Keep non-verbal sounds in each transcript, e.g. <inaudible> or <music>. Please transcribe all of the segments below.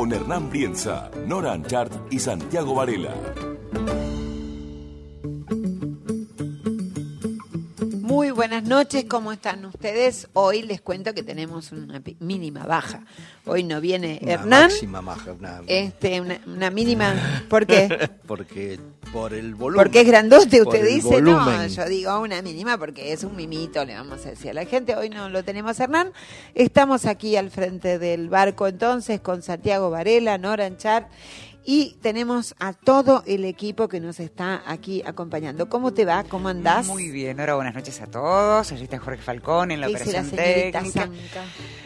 Con Hernán Brienza, Nora Anchart y Santiago Varela. Muy buenas noches, ¿cómo están ustedes? Hoy les cuento que tenemos una mínima baja. Hoy no viene Una Hernán. máxima maja, una- Este, una, una mínima. <laughs> ¿Por qué? porque por el volumen. Porque es grandote, usted dice. No, yo digo una mínima porque es un mimito, le vamos a decir a la gente. Hoy no lo tenemos Hernán. Estamos aquí al frente del barco entonces con Santiago Varela, Nora Anchar. Y tenemos a todo el equipo que nos está aquí acompañando. ¿Cómo te va? ¿Cómo andás? Muy bien, ahora buenas noches a todos. Allí está Jorge Falcón en la ¿Qué dice la operación técnica.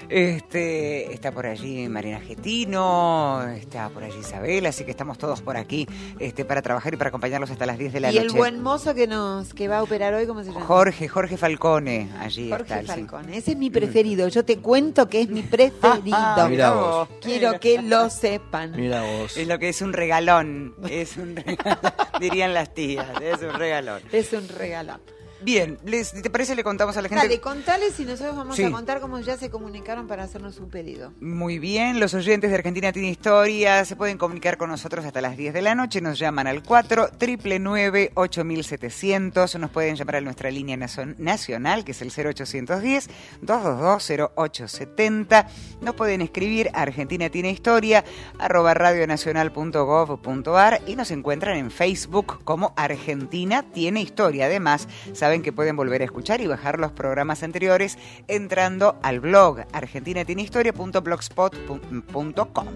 Este, está por allí Marina Getino, está por allí Isabel, así que estamos todos por aquí este, para trabajar y para acompañarlos hasta las 10 de la Y el noche. buen mozo que nos que va a operar hoy, ¿cómo se llama? Jorge, Jorge Falcone, allí Jorge está. sí. Falcón. Ese es mi preferido. Yo te cuento que es mi <laughs> preferido. Ah, Mira vos. Quiero que lo sepan. Mira vos. Es lo que es un regalón, es un <laughs> regalón, dirían las tías, es un regalón. Es un regalo. Bien, les, ¿te parece le contamos a la gente? Dale, contales y nosotros vamos Sí. a contar cómo ya se comunicaron para hacernos un pedido. Muy bien, los oyentes de Argentina Tiene Historia se pueden comunicar con nosotros hasta las 10 de la noche. Nos llaman al 4 999 8700 Nos pueden llamar a nuestra línea nacional, que es el 0810 222 0870 Nos pueden escribir a Argentina Tiene Historia, arroba radionacional.gov.ar y nos encuentran en Facebook como Argentina Tiene Historia. Además, saben que pueden volver a escuchar y bajar los programas anteriores entrando al blog argentinatienehistoria.blogspot.com.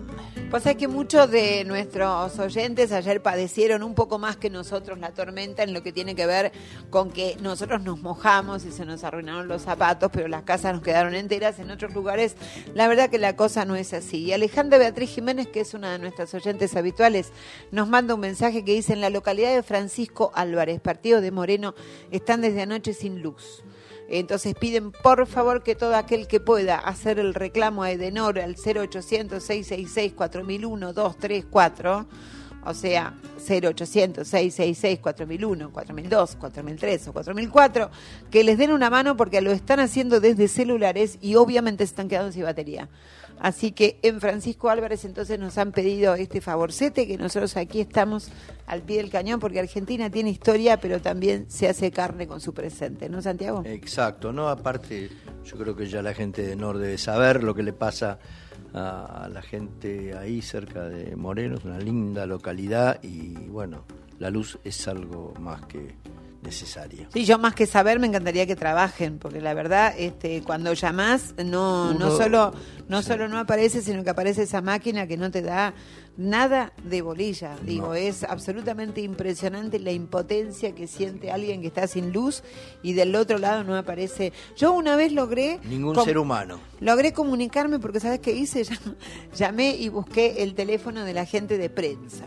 Pues es que muchos de nuestros oyentes ayer padecieron un poco más que nosotros la tormenta en lo que tiene que ver con que nosotros nos mojamos y se nos arruinaron los zapatos, pero las casas nos quedaron enteras. En otros lugares, la verdad que la cosa no es así. Y Alejandra Beatriz Jiménez, que es una de nuestras oyentes habituales, nos manda un mensaje que dice: En la localidad de Francisco Álvarez, partido de Moreno, están desde anoche sin luz. Entonces piden por favor que todo aquel que pueda hacer el reclamo a Edenor al 0800 666 4001 234, o sea, 0800 666 4001, 4002, 4003 o 4004, que les den una mano porque lo están haciendo desde celulares y obviamente se están quedando sin batería. Así que en Francisco Álvarez entonces nos han pedido este favorcete que nosotros aquí estamos al pie del cañón porque Argentina tiene historia pero también se hace carne con su presente, ¿no Santiago? Exacto, ¿no? Aparte, yo creo que ya la gente de Nor debe saber lo que le pasa a, a la gente ahí cerca de Moreno, es una linda localidad y bueno, la luz es algo más que necesaria. Sí, yo más que saber me encantaría que trabajen, porque la verdad, este, cuando llamás, no, no solo, no sí. solo no aparece, sino que aparece esa máquina que no te da nada de bolilla. Digo, No. es absolutamente impresionante la impotencia que siente alguien que está sin luz y del otro lado no aparece. Yo una vez logré Ningún ser humano. Logré comunicarme porque, ¿sabes qué hice? Llam- <laughs> Llamé y busqué el teléfono de la gente de prensa.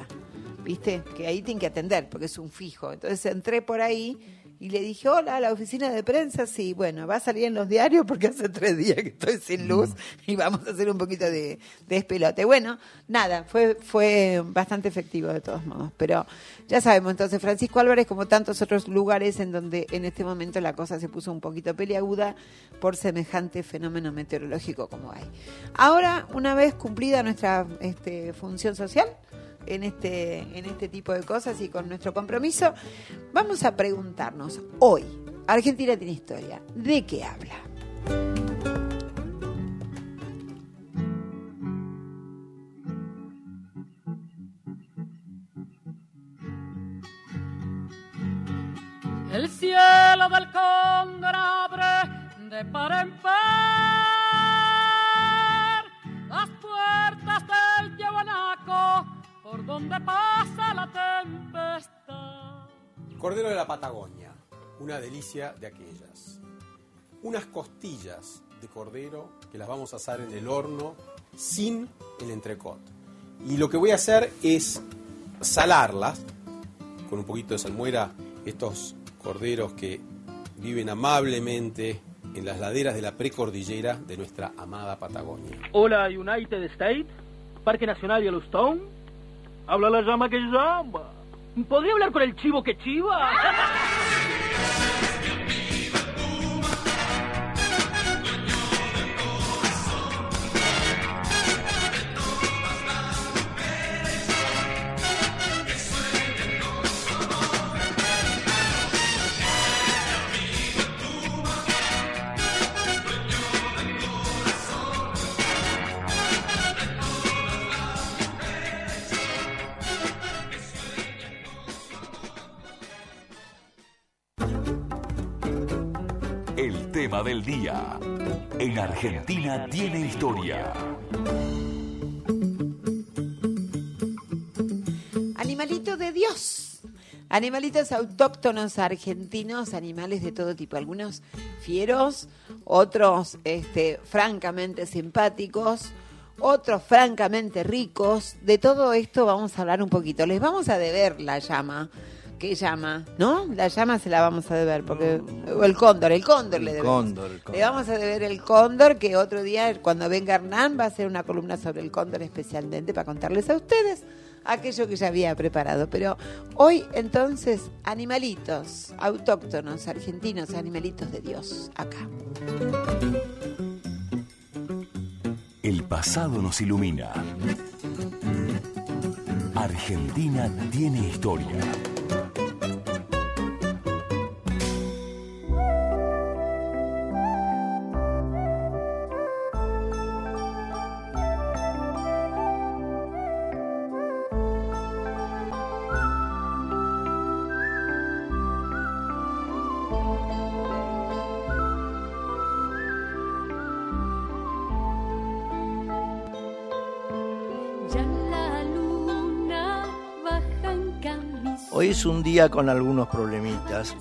¿Viste? Que ahí tienen que atender porque es un fijo. Entonces entré por ahí y le dije, hola, la oficina de prensa. Sí, bueno, va a salir en los diarios porque hace tres días que estoy sin luz y vamos a hacer un poquito de, de espelote. Bueno, nada, fue, fue bastante efectivo de todos modos. Pero ya sabemos, entonces Francisco Álvarez, como tantos otros lugares en donde en este momento la cosa se puso un poquito peliaguda por semejante fenómeno meteorológico como hay. Ahora, una vez cumplida nuestra este, función social, en este, en este tipo de cosas y con nuestro compromiso, vamos a preguntarnos hoy, Argentina tiene historia, ¿de qué habla? El cielo del cóndor abre de par en par las puertas del Yaguanaco por donde pasa la tempestad. Cordero de la Patagonia, una delicia de aquellas. Unas costillas de cordero que las vamos a asar en el horno sin el entrecot. Y lo que voy a hacer es salarlas con un poquito de salmuera, estos corderos que viven amablemente en las laderas de la precordillera de nuestra amada Patagonia. Hola, United States, Parque Nacional Yellowstone. Habla la llama que llama. ¿Podría hablar con el chivo que chiva? <laughs> Argentina tiene historia. Animalito de Dios. Animalitos autóctonos argentinos, animales de todo tipo, algunos fieros, otros este, francamente simpáticos, otros francamente ricos. De todo esto vamos a hablar un poquito. Les vamos a deber la llama. ¿Qué llama? ¿No? La llama se la vamos a deber, porque... O el cóndor, el cóndor le El debemos. cóndor, el cóndor. Le vamos a deber el cóndor, que otro día, cuando venga Hernán, va a hacer una columna sobre el cóndor especialmente para contarles a ustedes aquello que ya había preparado. Pero hoy, entonces, animalitos autóctonos, argentinos, animalitos de Dios, acá. El pasado nos ilumina. Argentina tiene historia. Con algunos problemitas,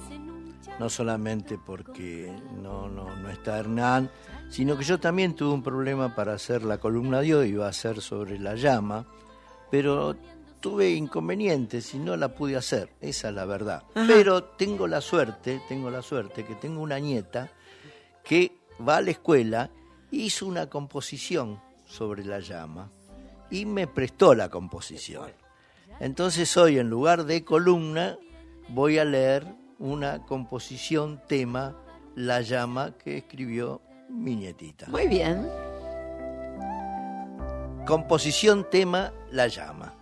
no solamente porque no, no, no está Hernán, sino que yo también tuve un problema para hacer la columna de hoy, iba a ser sobre la llama, pero tuve inconvenientes y no la pude hacer, esa es la verdad. Pero tengo la suerte, tengo la suerte que tengo una nieta que va a la escuela hizo una composición sobre la llama y me prestó la composición. Entonces hoy en lugar de columna voy a leer una composición tema La llama que escribió mi nietita. Muy bien. Composición tema La llama.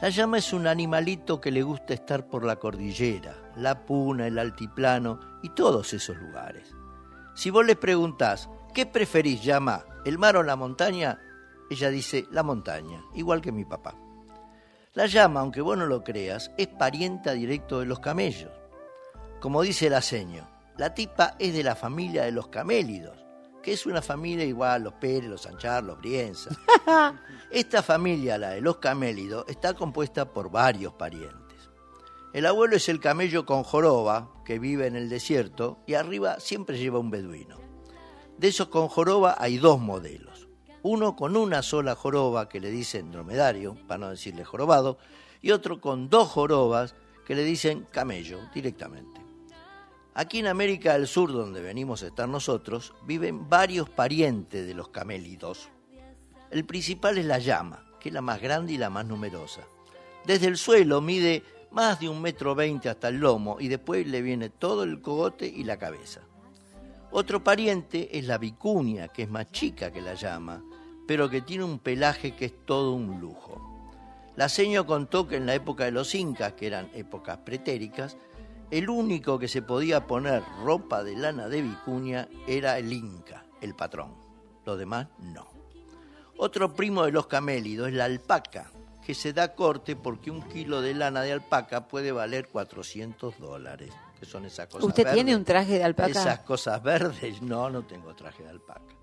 La llama es un animalito que le gusta estar por la cordillera, la puna, el altiplano y todos esos lugares. Si vos le preguntás, ¿qué preferís, llama, el mar o la montaña? Ella dice, la montaña, igual que mi papá. La llama, aunque vos no lo creas, es parienta directo de los camellos. Como dice el aceño, la tipa es de la familia de los camélidos, que es una familia igual a los Pérez, los Sanchar, los Brienza. <laughs> Esta familia, la de los camélidos, está compuesta por varios parientes. El abuelo es el camello con joroba, que vive en el desierto, y arriba siempre lleva un beduino. De esos con joroba hay dos modelos. Uno con una sola joroba, que le dicen dromedario, para no decirle jorobado, y otro con dos jorobas, que le dicen camello directamente. Aquí en América del Sur, donde venimos a estar nosotros, viven varios parientes de los camélidos. El principal es la llama, que es la más grande y la más numerosa. Desde el suelo mide más de un metro veinte hasta el lomo y después le viene todo el cogote y la cabeza. Otro pariente es la vicuña, que es más chica que la llama, pero que tiene un pelaje que es todo un lujo. La seño contó que en la época de los incas, que eran épocas pretéricas, el único que se podía poner ropa de lana de vicuña era el inca, el patrón. Los demás no. Otro primo de los camélidos es la alpaca, que se da corte porque un kilo de lana de alpaca puede valer 400 dólares. Que son esas cosas ¿Usted verdes. tiene un traje de alpaca? Esas cosas verdes, no, no tengo traje de alpaca.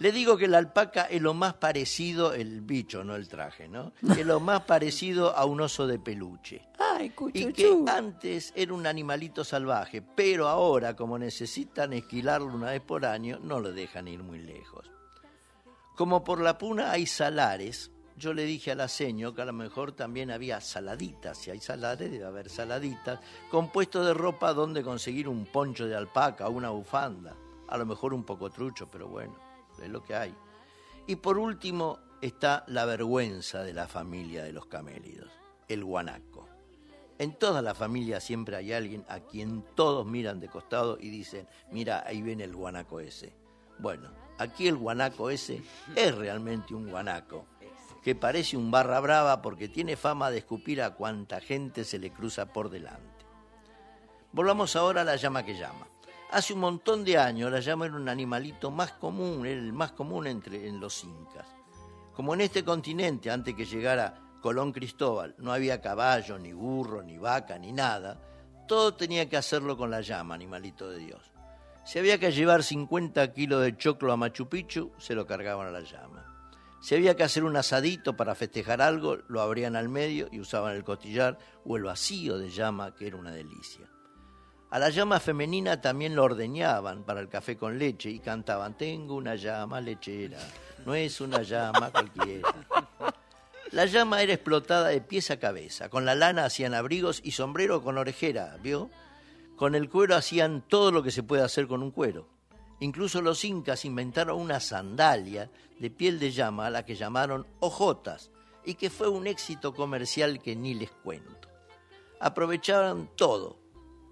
Le digo que la alpaca es lo más parecido, el bicho, no el traje, ¿no? Es lo más parecido a un oso de peluche. Ay, Y cuchuchú. que antes era un animalito salvaje, pero ahora, como necesitan esquilarlo una vez por año, no lo dejan ir muy lejos. Como por la puna hay salares, yo le dije a la seño que a lo mejor también había saladitas, si hay salares debe haber saladitas, compuesto de ropa donde conseguir un poncho de alpaca o una bufanda, a lo mejor un poco trucho, pero bueno, es lo que hay. Y por último está la vergüenza de la familia de los camélidos, el guanaco. En toda la familia siempre hay alguien a quien todos miran de costado y dicen, mira, ahí viene el guanaco ese. Bueno, aquí el guanaco ese es realmente un guanaco, que parece un barra brava porque tiene fama de escupir a cuanta gente se le cruza por delante. Volvamos ahora a la llama que llama. Hace un montón de años la llama era un animalito más común, era el más común entre en los incas. Como en este continente, antes que llegara Colón Cristóbal, no había caballo, ni burro, ni vaca, ni nada, todo tenía que hacerlo con la llama, animalito de Dios. Si había que llevar 50 kilos de choclo a Machu Picchu, se lo cargaban a la llama. Si había que hacer un asadito para festejar algo, lo abrían al medio y usaban el costillar o el vacío de llama, que era una delicia. A la llama femenina también lo ordeñaban para el café con leche y cantaban, tengo una llama lechera, no es una llama cualquiera. La llama era explotada de pies a cabeza, con la lana hacían abrigos y sombrero con orejera, ¿vio? Con el cuero hacían todo lo que se puede hacer con un cuero. Incluso los incas inventaron una sandalia de piel de llama a la que llamaron ojotas y que fue un éxito comercial que ni les cuento. Aprovechaban todo,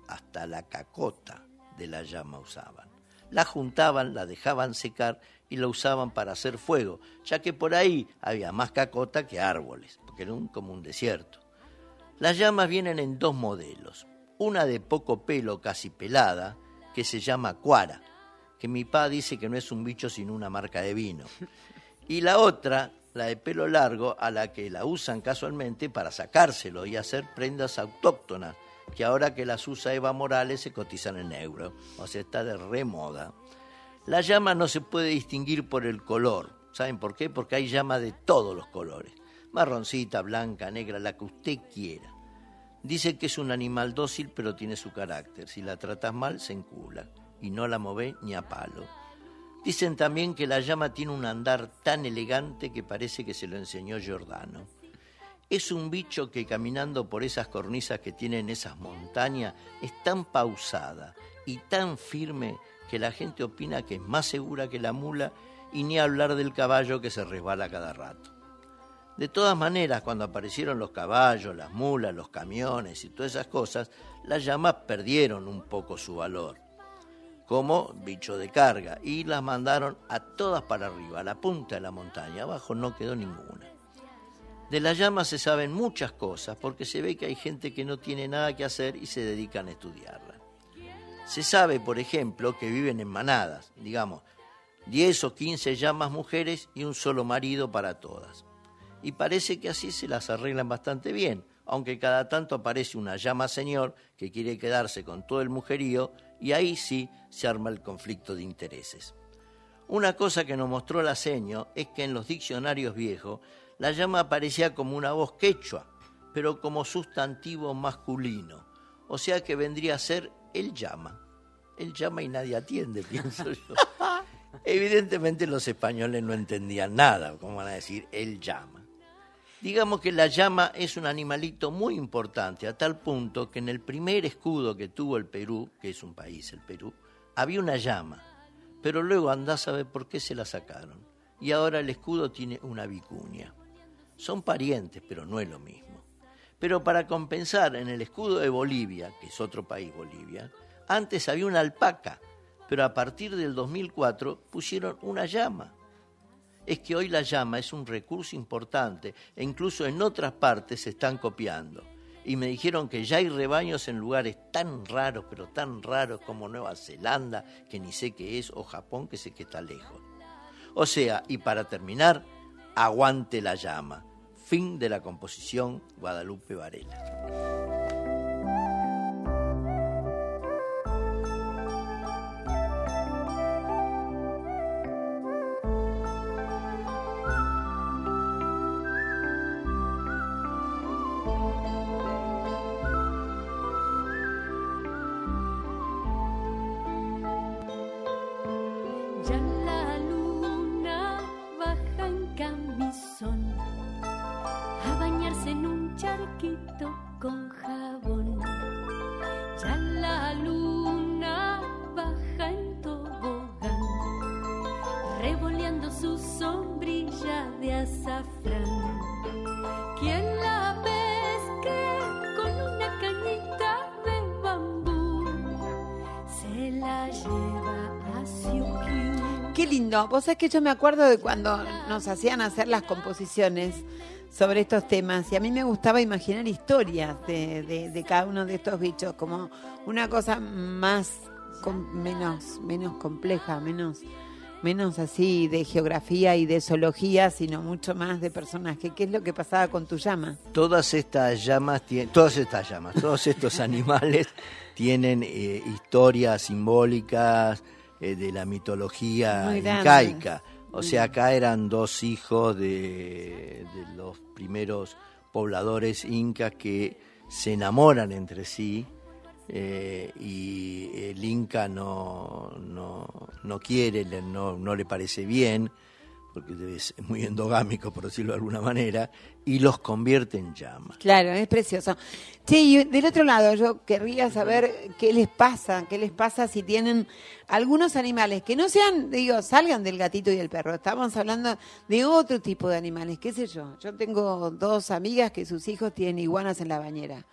hasta la cacota de la llama usaban. La juntaban, la dejaban secar y la usaban para hacer fuego, ya que por ahí había más cacota que árboles, porque era un, como un desierto. Las llamas vienen en dos modelos, una de poco pelo, casi pelada, que se llama cuara, que mi pa dice que no es un bicho sino una marca de vino, <laughs> y la otra, la de pelo largo, a la que la usan casualmente para sacárselo y hacer prendas autóctonas, que ahora que las usa Eva Morales se cotizan en euro, o sea, está de remoda. La llama no se puede distinguir por el color. ¿Saben por qué? Porque hay llama de todos los colores. Marroncita, blanca, negra, la que usted quiera. Dice que es un animal dócil, pero tiene su carácter. Si la tratas mal, se encula y no la mueve ni a palo. Dicen también que la llama tiene un andar tan elegante que parece que se lo enseñó Giordano. Es un bicho que caminando por esas cornisas que tienen esas montañas es tan pausada y tan firme que la gente opina que es más segura que la mula y ni hablar del caballo que se resbala cada rato. De todas maneras, cuando aparecieron los caballos, las mulas, los camiones y todas esas cosas, las llamas perdieron un poco su valor como bicho de carga y las mandaron a todas para arriba, a la punta de la montaña, abajo no quedó ninguna. De las llamas se saben muchas cosas porque se ve que hay gente que no tiene nada que hacer y se dedican a estudiarla. Se sabe, por ejemplo, que viven en manadas, digamos, 10 o 15 llamas mujeres y un solo marido para todas. Y parece que así se las arreglan bastante bien, aunque cada tanto aparece una llama señor que quiere quedarse con todo el mujerío y ahí sí se arma el conflicto de intereses. Una cosa que nos mostró la seño es que en los diccionarios viejos la llama aparecía como una voz quechua, pero como sustantivo masculino, o sea que vendría a ser el llama. El llama y nadie atiende, <laughs> pienso yo. Evidentemente los españoles no entendían nada, como van a decir, el llama. Digamos que la llama es un animalito muy importante, a tal punto que en el primer escudo que tuvo el Perú, que es un país el Perú, había una llama, pero luego andás a ver por qué se la sacaron. Y ahora el escudo tiene una vicuña. Son parientes, pero no es lo mismo. Pero para compensar, en el escudo de Bolivia, que es otro país Bolivia, antes había una alpaca, pero a partir del 2004 pusieron una llama. Es que hoy la llama es un recurso importante e incluso en otras partes se están copiando. Y me dijeron que ya hay rebaños en lugares tan raros, pero tan raros como Nueva Zelanda, que ni sé qué es, o Japón, que sé que está lejos. O sea, y para terminar, aguante la llama. Fin de la composición Guadalupe Varela. Vos sabés que yo me acuerdo de cuando nos hacían hacer las composiciones sobre estos temas y a mí me gustaba imaginar historias de, de- cada uno de estos bichos, como una cosa más, menos, menos compleja, menos, menos así de geografía y de zoología, sino mucho más de personaje. ¿Qué es lo que pasaba con tu llama? Todas estas llamas, todas estas llamas, todos estos <laughs> animales tienen eh, historias simbólicas eh, de la mitología incaica. O sea, acá eran dos hijos de, de los primeros pobladores incas que se enamoran entre sí eh, y el inca no, no, no quiere, no, no le parece bien, porque ser muy endogámico, por decirlo de alguna manera, y los convierte en llamas. Claro, es precioso. Sí, y del otro lado, yo querría saber qué les pasa, qué les pasa si tienen algunos animales que no sean, digo, salgan del gatito y el perro. Estamos hablando de otro tipo de animales, qué sé yo. Yo tengo dos amigas que sus hijos tienen iguanas en la bañera,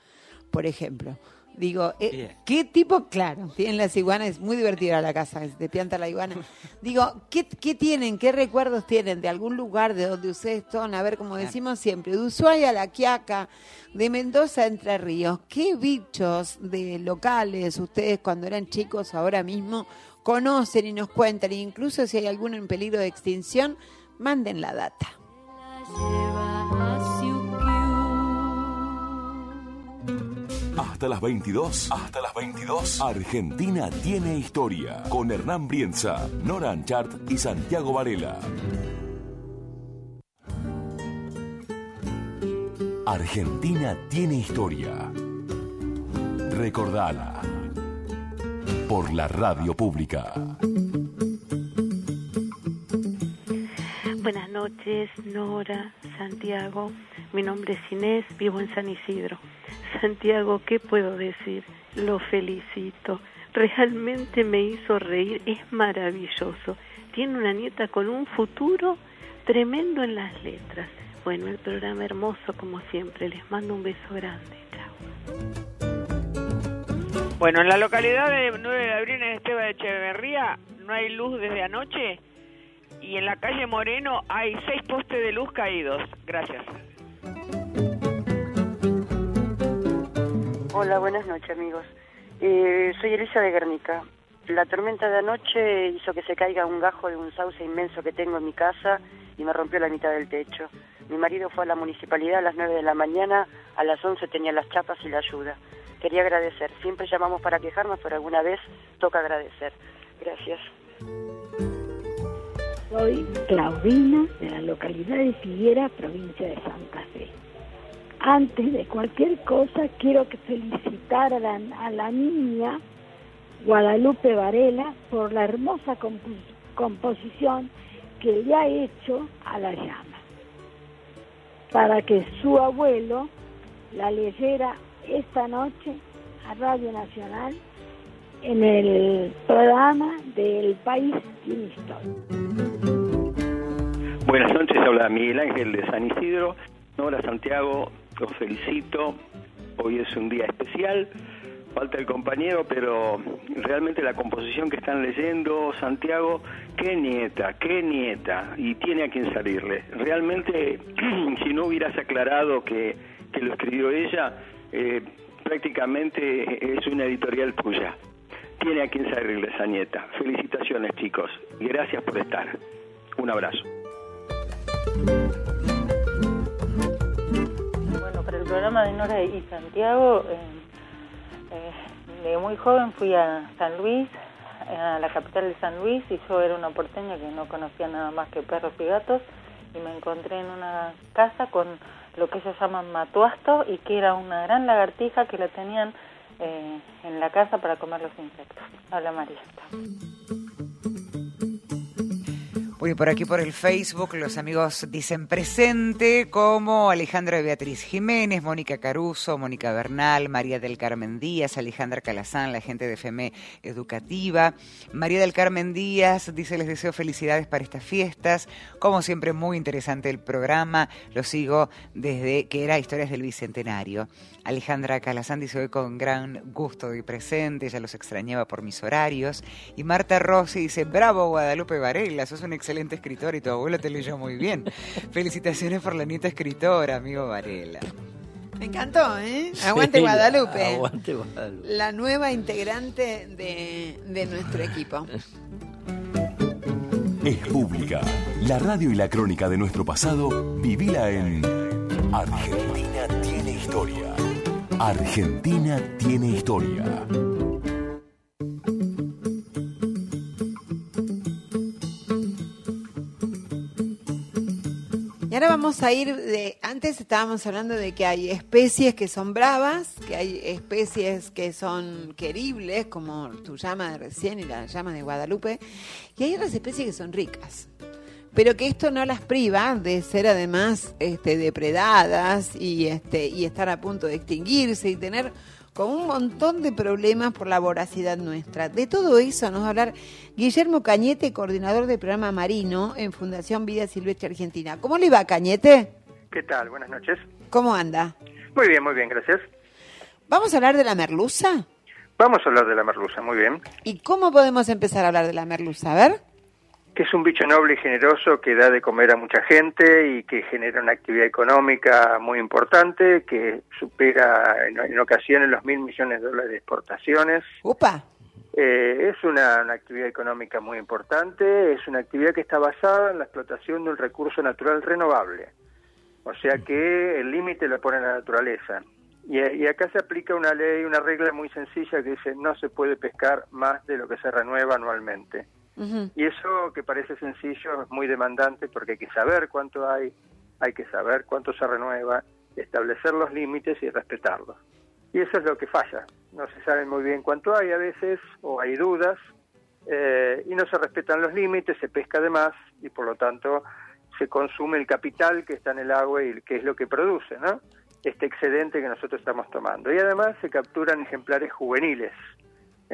por ejemplo. Digo, eh. ¿qué tipo? Claro, tienen las iguanas, es muy divertida la casa, te pianta la iguana. <laughs> Digo, ¿qué, ¿qué tienen, qué recuerdos tienen de algún lugar de donde ustedes son? A ver, como decimos siempre, de Ushuaia a La Quiaca, de Mendoza a Entre Ríos, ¿qué bichos de locales ustedes cuando eran chicos ahora mismo conocen y nos cuentan? E incluso si hay alguno en peligro de extinción, manden la data. Hasta las 22. Hasta las 22. Argentina tiene historia. Con Hernán Brienza, Nora Anchart y Santiago Varela. Argentina tiene historia. Recordala. Por la radio pública. Buenas noches, Nora, Santiago. Mi nombre es Inés, vivo en San Isidro. Santiago, ¿qué puedo decir? Lo felicito. Realmente me hizo reír, es maravilloso. Tiene una nieta con un futuro tremendo en las letras. Bueno, el programa hermoso como siempre. Les mando un beso grande. Bueno, en la localidad de 9 de abril en Esteban de Echeverría no hay luz desde anoche y en la calle Moreno hay seis postes de luz caídos. Gracias. Hola, buenas noches amigos. Eh, soy Elisa de Guernica. La tormenta de anoche hizo que se caiga un gajo de un sauce inmenso que tengo en mi casa y me rompió la mitad del techo. Mi marido fue a la municipalidad a las 9 de la mañana, a las 11 tenía las chapas y la ayuda. Quería agradecer. Siempre llamamos para quejarnos, pero alguna vez toca agradecer. Gracias. Soy Claudina de la localidad de Figuera, provincia de Santa Fe. Antes de cualquier cosa, quiero que felicitar a la, niña Guadalupe Varela por la hermosa composición que le ha hecho a la llama, para que su abuelo la leyera esta noche a Radio Nacional en el programa del País Tiene Historia. Buenas noches, habla Miguel Ángel de San Isidro. Hola Santiago, los felicito. Hoy es un día especial. Falta el compañero, pero realmente la composición que están leyendo, Santiago, qué nieta, qué nieta, y tiene a quien salirle. Realmente, <clears throat> si no hubieras aclarado que, que lo escribió ella, eh, prácticamente es una editorial tuya. Tiene a quien salirle esa nieta. Felicitaciones, chicos, gracias por estar. Un abrazo. Bueno, para el programa de Nora y Santiago, eh, eh, de muy joven fui a San Luis, a la capital de San Luis, y yo era una porteña que no conocía nada más que perros y gatos, y me encontré en una casa con lo que ellos llaman matuasto, y que era una gran lagartija que la tenían en la casa para comer los insectos. Habla María. Por aquí por el Facebook los amigos dicen presente como Alejandra Beatriz Jiménez, Mónica Caruso, Mónica Bernal, María del Carmen Díaz, Alejandra Calazán, la gente de FEME Educativa. María del Carmen Díaz dice les deseo felicidades para estas fiestas. Como siempre muy interesante el programa. Lo sigo desde que era Historias del Bicentenario. Alejandra Calazán dice hoy con gran gusto de presente, ya los extrañaba por mis horarios. Y Marta Rossi dice, bravo Guadalupe Varela, sos un excelente escritor y tu abuelo te leyó muy bien. Felicitaciones por la nieta escritora, amigo Varela. Me encantó, ¿eh? Aguante Sí, Guadalupe. Aguante Guadalupe. La nueva integrante de, de nuestro equipo. Es pública. La radio y la crónica de nuestro pasado, vivila en Argentina tiene historia. Argentina tiene historia. Y ahora vamos a ir de. Antes estábamos hablando de que hay especies que son bravas, que hay especies que son queribles, como tu llama de recién y la llama de Guadalupe, y hay otras especies que son ricas. Pero que esto no las priva de ser además este, depredadas y, este, y estar a punto de extinguirse y tener como un montón de problemas por la voracidad nuestra. De todo eso nos va a hablar Guillermo Cañete, coordinador del programa Marino en Fundación Vida Silvestre Argentina. ¿Cómo le va, Cañete? ¿Qué tal? Buenas noches. ¿Cómo anda? Muy bien, muy bien, gracias. ¿Vamos a hablar de la merluza? Vamos a hablar de la merluza, muy bien. ¿Y cómo podemos empezar a hablar de la merluza? A ver. Que es un bicho noble y generoso que da de comer a mucha gente y que genera una actividad económica muy importante, que supera en, en ocasiones los mil millones de dólares de exportaciones. ¡Upa! Eh, es una, una actividad económica muy importante, es una actividad que está basada en la explotación de un recurso natural renovable. O sea que el límite lo pone la naturaleza. Y, y acá se aplica una ley, una regla muy sencilla que dice no se puede pescar más de lo que se renueva anualmente. Y eso que parece sencillo es muy demandante porque hay que saber cuánto hay, hay que saber cuánto se renueva, establecer los límites y respetarlos. Y eso es lo que falla. No se sabe muy bien cuánto hay a veces, o hay dudas, eh, y no se respetan los límites, se pesca de más y por lo tanto se consume el capital que está en el agua y que es lo que produce, ¿no? Este excedente que nosotros estamos tomando. Y además se capturan ejemplares juveniles,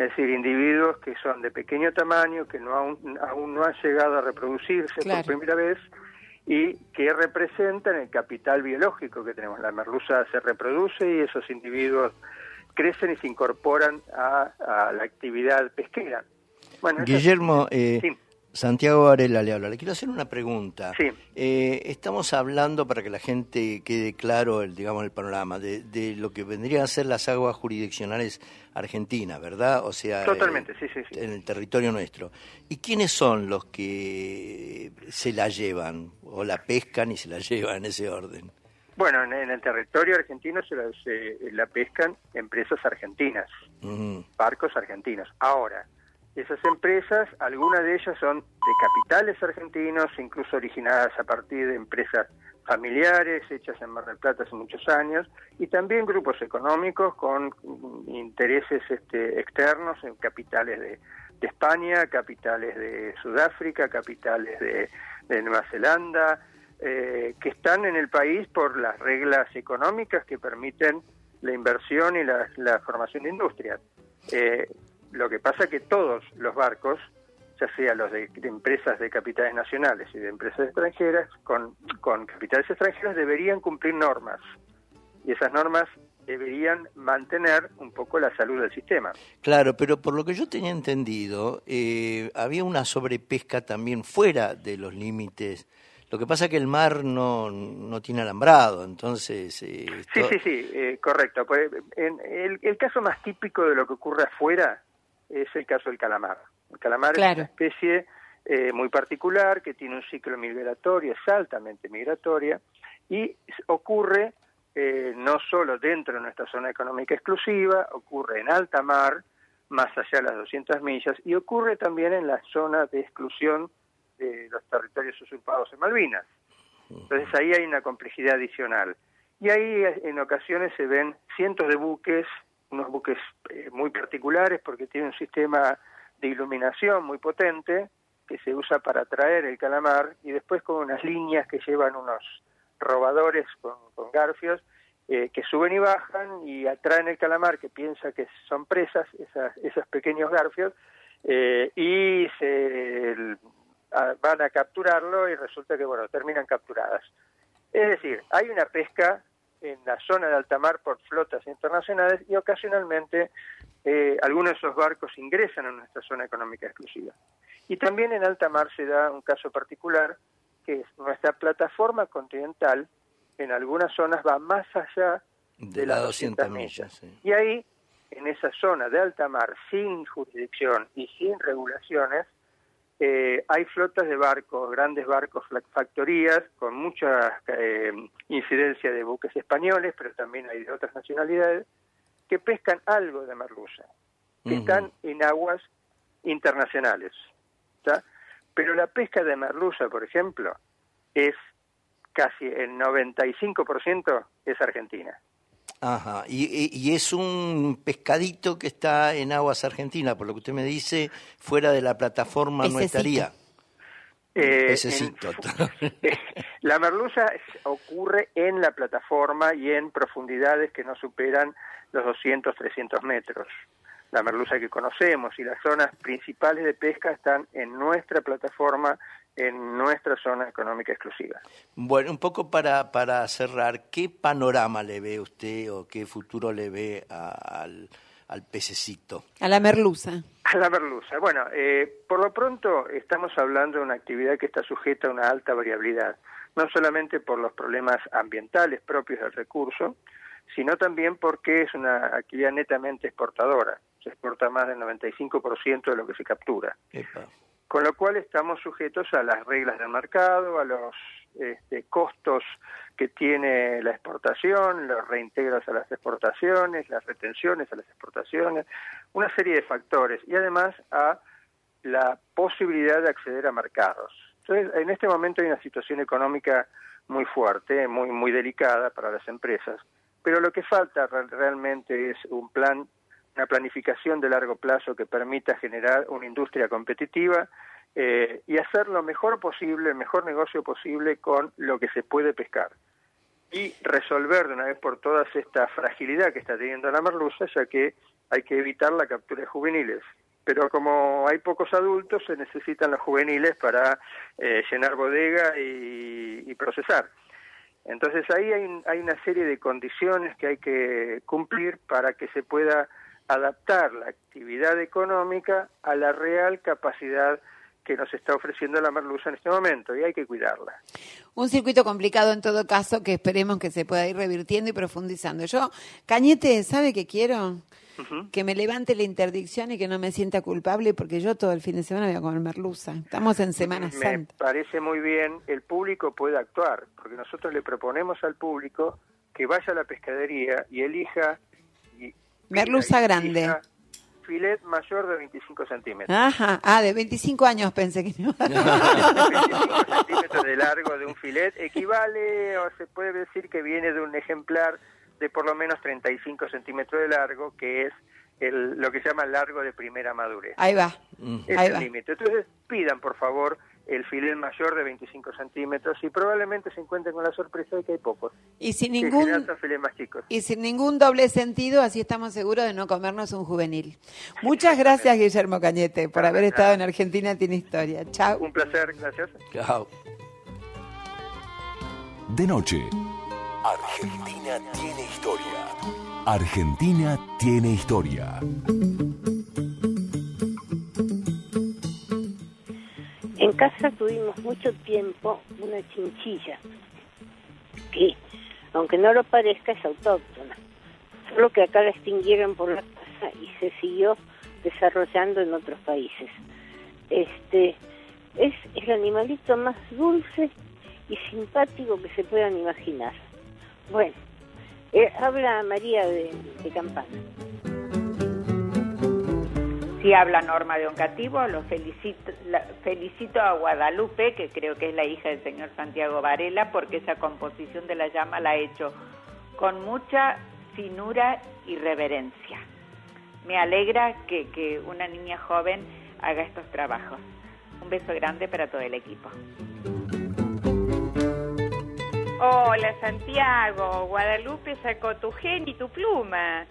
es decir, individuos que son de pequeño tamaño, que no aún, aún no han llegado a reproducirse Claro. por primera vez y que representan el capital biológico que tenemos. La merluza se reproduce y esos individuos crecen y se incorporan a, a la actividad pesquera. Bueno, Guillermo, eh, Sí. Santiago Varela le habla. Le quiero hacer una pregunta. Sí. Eh, estamos hablando, para que la gente quede claro, el, digamos, el panorama, de, de lo que vendrían a ser las aguas jurisdiccionales argentinas, ¿verdad? O sea, Totalmente, eh, sí, sí, sí. en el territorio nuestro. ¿Y quiénes son los que se la llevan, o la pescan y se la <laughs> llevan en ese orden? Bueno, en, en el territorio argentino se la, se la pescan empresas argentinas, barcos argentinos. Ahora, esas empresas, algunas de ellas son de capitales argentinos, incluso originadas a partir de empresas familiares hechas en Mar del Plata hace muchos años, y también grupos económicos con intereses este, externos en capitales de, de España, capitales de Sudáfrica, capitales de, de Nueva Zelanda, eh, que están en el país por las reglas económicas que permiten la inversión y la, la formación de industrias. Eh, lo que pasa es que todos los barcos, ya sea los de, de empresas de capitales nacionales y de empresas extranjeras, con, con capitales extranjeros deberían cumplir normas. Y esas normas deberían mantener un poco la salud del sistema. Claro, pero por lo que yo tenía entendido, eh, había una sobrepesca también fuera de los límites. Lo que pasa es que el mar no, no tiene alambrado, entonces... eh, Sí, sí, sí, eh, correcto. Pues, en- el, el caso más típico de lo que ocurre afuera es el caso del calamar. El calamar Claro. es una especie eh, muy particular que tiene un ciclo migratorio, es altamente migratoria, y ocurre eh, no solo dentro de nuestra zona económica exclusiva, ocurre en alta mar, más allá de las 200 millas, y ocurre también en la zona de exclusión de los territorios usurpados en Malvinas. Entonces ahí hay una complejidad adicional. Y ahí en ocasiones se ven cientos de buques, unos buques eh, muy particulares porque tienen un sistema de iluminación muy potente, que se usa para atraer el calamar y después con unas líneas que llevan unos robadores con, garfios eh, que suben y bajan y atraen el calamar que piensa que son presas, esas, esos pequeños garfios, eh, y se van a capturarlo y resulta que, bueno, terminan capturadas. Es decir, hay una pesca en la zona de alta mar por flotas internacionales y ocasionalmente eh, algunos de esos barcos ingresan a nuestra zona económica exclusiva. Y también en alta mar se da un caso particular, que es nuestra plataforma continental, en algunas zonas va más allá De las 200 millas. sí. y ahí, en esa zona de alta mar, sin jurisdicción y sin regulaciones, eh, hay flotas de barcos, grandes barcos, factorías, con mucha eh, incidencia de buques españoles, pero también hay de otras nacionalidades, que pescan algo de merluza, que están en aguas internacionales. ¿tá? Pero la pesca de merluza, por ejemplo, es casi el 95% es argentina. Ajá, y, y- es un pescadito que está en aguas argentinas, por lo que usted me dice, fuera de la plataforma no estaría. Eh, Pececito. <laughs> <laughs> La merluza ocurre en la plataforma y en profundidades que no superan los 200, 300 metros. La merluza que conocemos y las zonas principales de pesca están en nuestra plataforma, en nuestra zona económica exclusiva. Bueno, un poco para, para cerrar, ¿qué panorama le ve usted o qué futuro le ve a- al, al pececito? A la merluza. A la merluza. Bueno, eh, por lo pronto estamos hablando de una actividad que está sujeta a una alta variabilidad, no solamente por los problemas ambientales propios del recurso, sino también porque es una actividad netamente exportadora. Se exporta más del 95% de lo que se captura. Con lo cual estamos sujetos a las reglas del mercado, a los este, costos que tiene la exportación, los reintegros a las exportaciones, las retenciones a las exportaciones, una serie de factores y además a la posibilidad de acceder a mercados. Entonces, en este momento hay una situación económica muy fuerte, muy muy delicada para las empresas, pero lo que falta re- realmente es un plan, una planificación de largo plazo que permita generar una industria competitiva eh, y hacer lo mejor posible, el mejor negocio posible con lo que se puede pescar y resolver de una vez por todas esta fragilidad que está teniendo la merluza, ya que hay que evitar la captura de juveniles. Pero como hay pocos adultos, se necesitan los juveniles para eh, llenar bodega y, y procesar. Entonces ahí hay, hay una serie de condiciones que hay que cumplir para que se pueda adaptar la actividad económica a la real capacidad que nos está ofreciendo la merluza en este momento y hay que cuidarla. Un circuito complicado en todo caso que esperemos que se pueda ir revirtiendo y profundizando. Yo, Cañete, ¿sabe qué quiero? Que me levante la interdicción y que no me sienta culpable porque yo todo el fin de semana voy a comer merluza. Estamos en Semana Me Santa. parece muy bien, el público puede actuar, porque nosotros le proponemos al público que vaya a la pescadería y elija Merluza grande. filet mayor de 25 centímetros. Ajá, ah, de 25 años pensé que no. 25 centímetros de largo de un filet equivale, o se puede decir que viene de un ejemplar de por lo menos 35 centímetros de largo, que es el, lo que se llama largo de primera madurez. Ahí va. Es Ahí el límite. Entonces pidan, por favor, el filet mayor de 25 centímetros y probablemente se encuentren con la sorpresa de que hay pocos. Y sin ningún más chicos. y sin ningún doble sentido, así estamos seguros de no comernos un juvenil. Muchas <laughs> gracias, Guillermo Cañete, por haber estado en Argentina Tiene Historia. Chao. Un placer, gracias. Chao. De noche. Argentina tiene historia. Argentina tiene historia. En casa tuvimos mucho tiempo una chinchilla que, aunque no lo parezca, es autóctona. Solo que acá la extinguieron por la casa y se siguió desarrollando en otros países. Este es el animalito más dulce y simpático que se puedan imaginar. Bueno, eh, habla María de, de Campana. Sí, habla Norma de Oncativo, lo felicito, a Guadalupe, que creo que es la hija del señor Santiago Varela, porque esa composición de la llama la ha hecho con mucha finura y reverencia. Me alegra que, que una niña joven haga estos trabajos. Un beso grande para todo el equipo. Hola Santiago, Guadalupe sacó tu gen y tu pluma.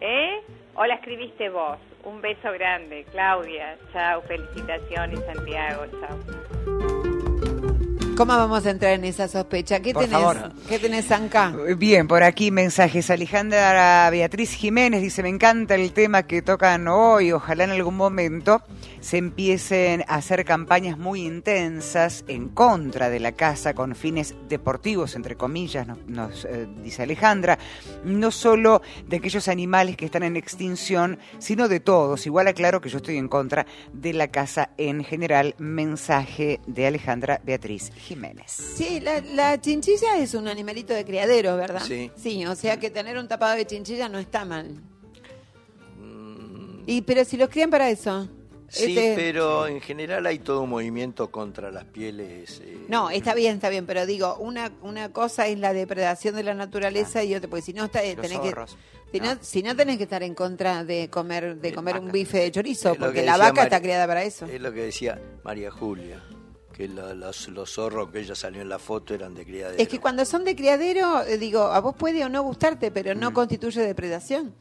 ¿Eh? ¿O la escribiste vos? Un beso grande, Claudia. Chao, felicitaciones Santiago, chao. ¿Cómo vamos a entrar en esa sospecha? ¿Qué Por tenés? favor. ¿Qué tenés, Anca? Bien, por aquí mensajes. Alejandra Beatriz Jiménez dice, me encanta el tema que tocan hoy. Ojalá en algún momento se empiecen a hacer campañas muy intensas en contra de la caza con fines deportivos, entre comillas, nos, nos, eh, dice Alejandra. No solo de aquellos animales que están en extinción, sino de todos. Igual aclaro que yo estoy en contra de la caza en general. Mensaje de Alejandra Beatriz Jiménez. Sí, la, la chinchilla es un animalito de criadero, ¿verdad? Sí. Sí, o sea que tener un tapado de chinchilla no está mal. Y pero si los crían para eso. Sí, este- pero en general hay todo un movimiento contra las pieles. eh, No, está bien, está bien, pero digo, una, una cosa es la depredación de la naturaleza y otra, porque si no está, Los tenés zorros. que, si no, si no tenés que estar en contra de comer, de comer un bife de chorizo, porque que la vaca está criada para eso. Es lo que decía María Julia, que lo- los, los zorros que ella salió en la foto eran de criadero. Es que cuando son de criadero, eh, digo, a vos puede o no gustarte, pero Mm. no constituye depredación.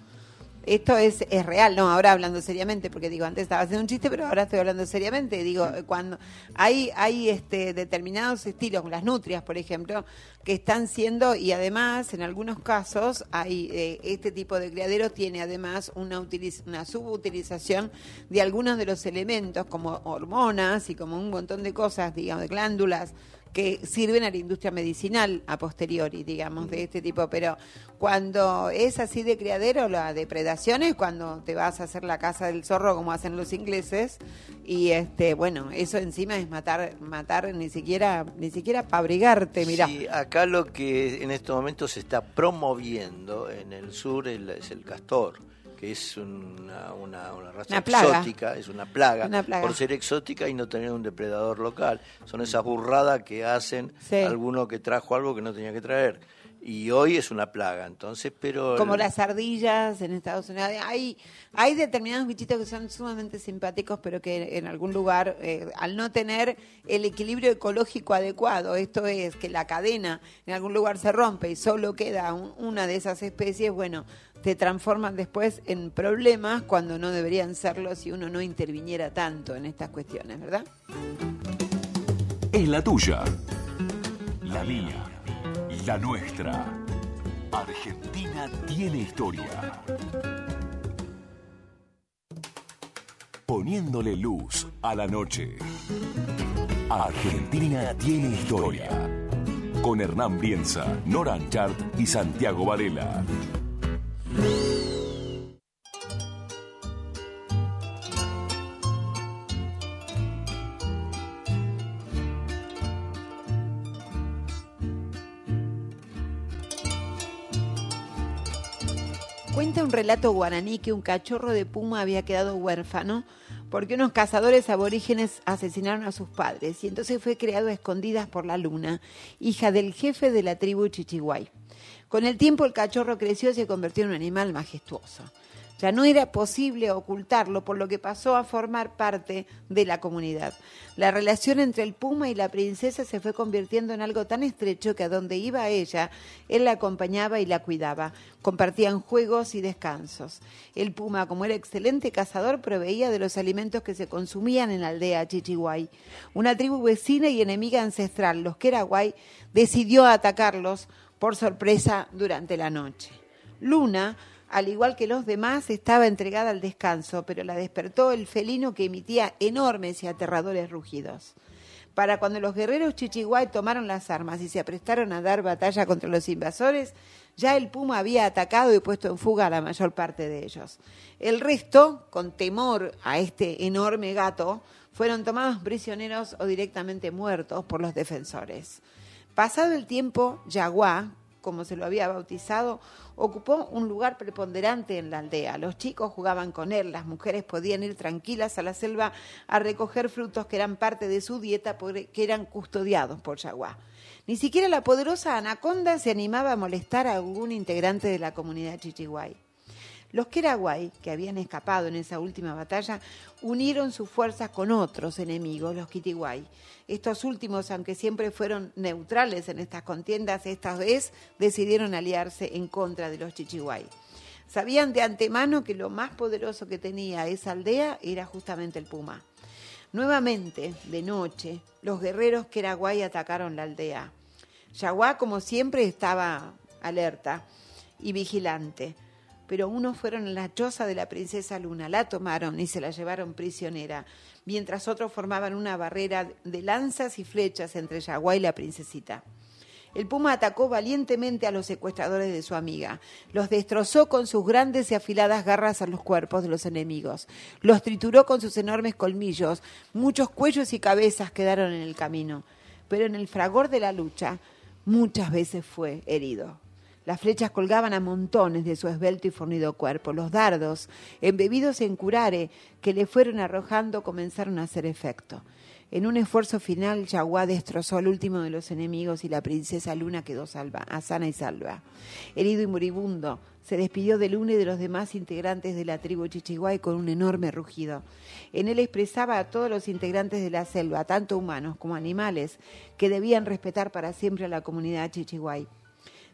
Esto es, es real, no, ahora hablando seriamente, porque digo, antes estaba haciendo un chiste, pero ahora estoy hablando seriamente. Digo, cuando hay, hay este, determinados estilos, las nutrias, por ejemplo, que están siendo, y además, en algunos casos, hay eh, este tipo de criadero tiene además una, utiliz- una subutilización de algunos de los elementos, como hormonas y como un montón de cosas, digamos, de glándulas, que sirven a la industria medicinal a posteriori, digamos, de este tipo. Pero cuando es así de criadero, la depredación es cuando te vas a hacer la casa del zorro como hacen los ingleses y este, bueno, eso encima es matar, matar ni siquiera, ni siquiera para abrigarte, mirá. Sí, acá lo que en estos momentos se está promoviendo en el sur es el castor, que es una, una, una raza Una plaga. exótica, es una plaga, Una plaga. por ser exótica y no tener un depredador local. Son esas burradas que hacen Sí. alguno que trajo algo que no tenía que traer. Y hoy es una plaga, entonces, pero... como el- las ardillas en Estados Unidos. Hay, hay determinados bichitos que son sumamente simpáticos, pero que en algún lugar, eh, al no tener el equilibrio ecológico adecuado, esto es que la cadena en algún lugar se rompe y solo queda un- una de esas especies, bueno, te transforman después en problemas cuando no deberían serlo si uno no interviniera tanto en estas cuestiones, ¿verdad? Es la tuya. La mía. La nuestra. Argentina tiene historia. Poniéndole luz a la noche. Argentina tiene historia. Con Hernán Brienza, Nora Anchart y Santiago Varela. Guaraní que un cachorro de puma había quedado huérfano porque unos cazadores aborígenes asesinaron a sus padres y entonces fue creado escondidas por la luna, hija del jefe de la tribu Chichihuay. Con el tiempo el cachorro creció y se convirtió en un animal majestuoso. Ya no era posible ocultarlo, por lo que pasó a formar parte de la comunidad. La relación entre el puma y la princesa se fue convirtiendo en algo tan estrecho que a donde iba ella, él la acompañaba y la cuidaba. Compartían juegos y descansos. El puma, como era excelente cazador, proveía de los alimentos que se consumían en la aldea Chichihuay. Una tribu vecina y enemiga ancestral, los Keraguay, decidió atacarlos por sorpresa durante la noche. Luna, al igual que los demás, estaba entregada al descanso, pero la despertó el felino que emitía enormes y aterradores rugidos. Para cuando los guerreros chichiguay tomaron las armas y se aprestaron a dar batalla contra los invasores, ya el puma había atacado y puesto en fuga a la mayor parte de ellos. El resto, con temor a este enorme gato, fueron tomados prisioneros o directamente muertos por los defensores. Pasado el tiempo, Yaguá, como se lo había bautizado, ocupó un lugar preponderante en la aldea. Los chicos jugaban con él, las mujeres podían ir tranquilas a la selva a recoger frutos que eran parte de su dieta porque eran custodiados por Yaguá. Ni siquiera la poderosa anaconda se animaba a molestar a algún integrante de la comunidad chichiguay. Los Keraguay, que habían escapado en esa última batalla, unieron sus fuerzas con otros enemigos, los Kitiguay. Estos últimos, aunque siempre fueron neutrales en estas contiendas, esta vez decidieron aliarse en contra de los Chichiguay. Sabían de antemano que lo más poderoso que tenía esa aldea era justamente el puma. Nuevamente, de noche, los guerreros Keraguay atacaron la aldea. Yaguá, como siempre, estaba alerta y vigilante pero unos fueron a la choza de la princesa Luna, la tomaron y se la llevaron prisionera, mientras otros formaban una barrera de lanzas y flechas entre Yaguá y la princesita. El puma atacó valientemente a los secuestradores de su amiga. Los destrozó con sus grandes y afiladas garras a los cuerpos de los enemigos. Los trituró con sus enormes colmillos. Muchos cuellos y cabezas quedaron en el camino. Pero en el fragor de la lucha, muchas veces fue herido. Las flechas colgaban a montones de su esbelto y fornido cuerpo. Los dardos, embebidos en curare, que le fueron arrojando, comenzaron a hacer efecto. En un esfuerzo final, Yaguá destrozó al último de los enemigos y la princesa Luna quedó salva, a sana y salva. Herido y moribundo, se despidió de Luna y de los demás integrantes de la tribu Chichiguay con un enorme rugido. En él expresaba a todos los integrantes de la selva, tanto humanos como animales, que debían respetar para siempre a la comunidad Chichiguay.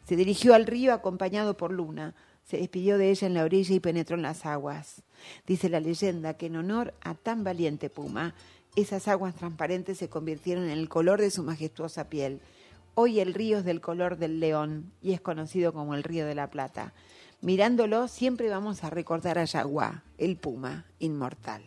Se dirigió al río acompañado por Luna. Se despidió de ella en la orilla y penetró en las aguas. Dice la leyenda que en honor a tan valiente puma, esas aguas transparentes se convirtieron en el color de su majestuosa piel. Hoy el río es del color del león y es conocido como el río de la Plata. Mirándolo siempre vamos a recordar a Yaguá, el puma inmortal.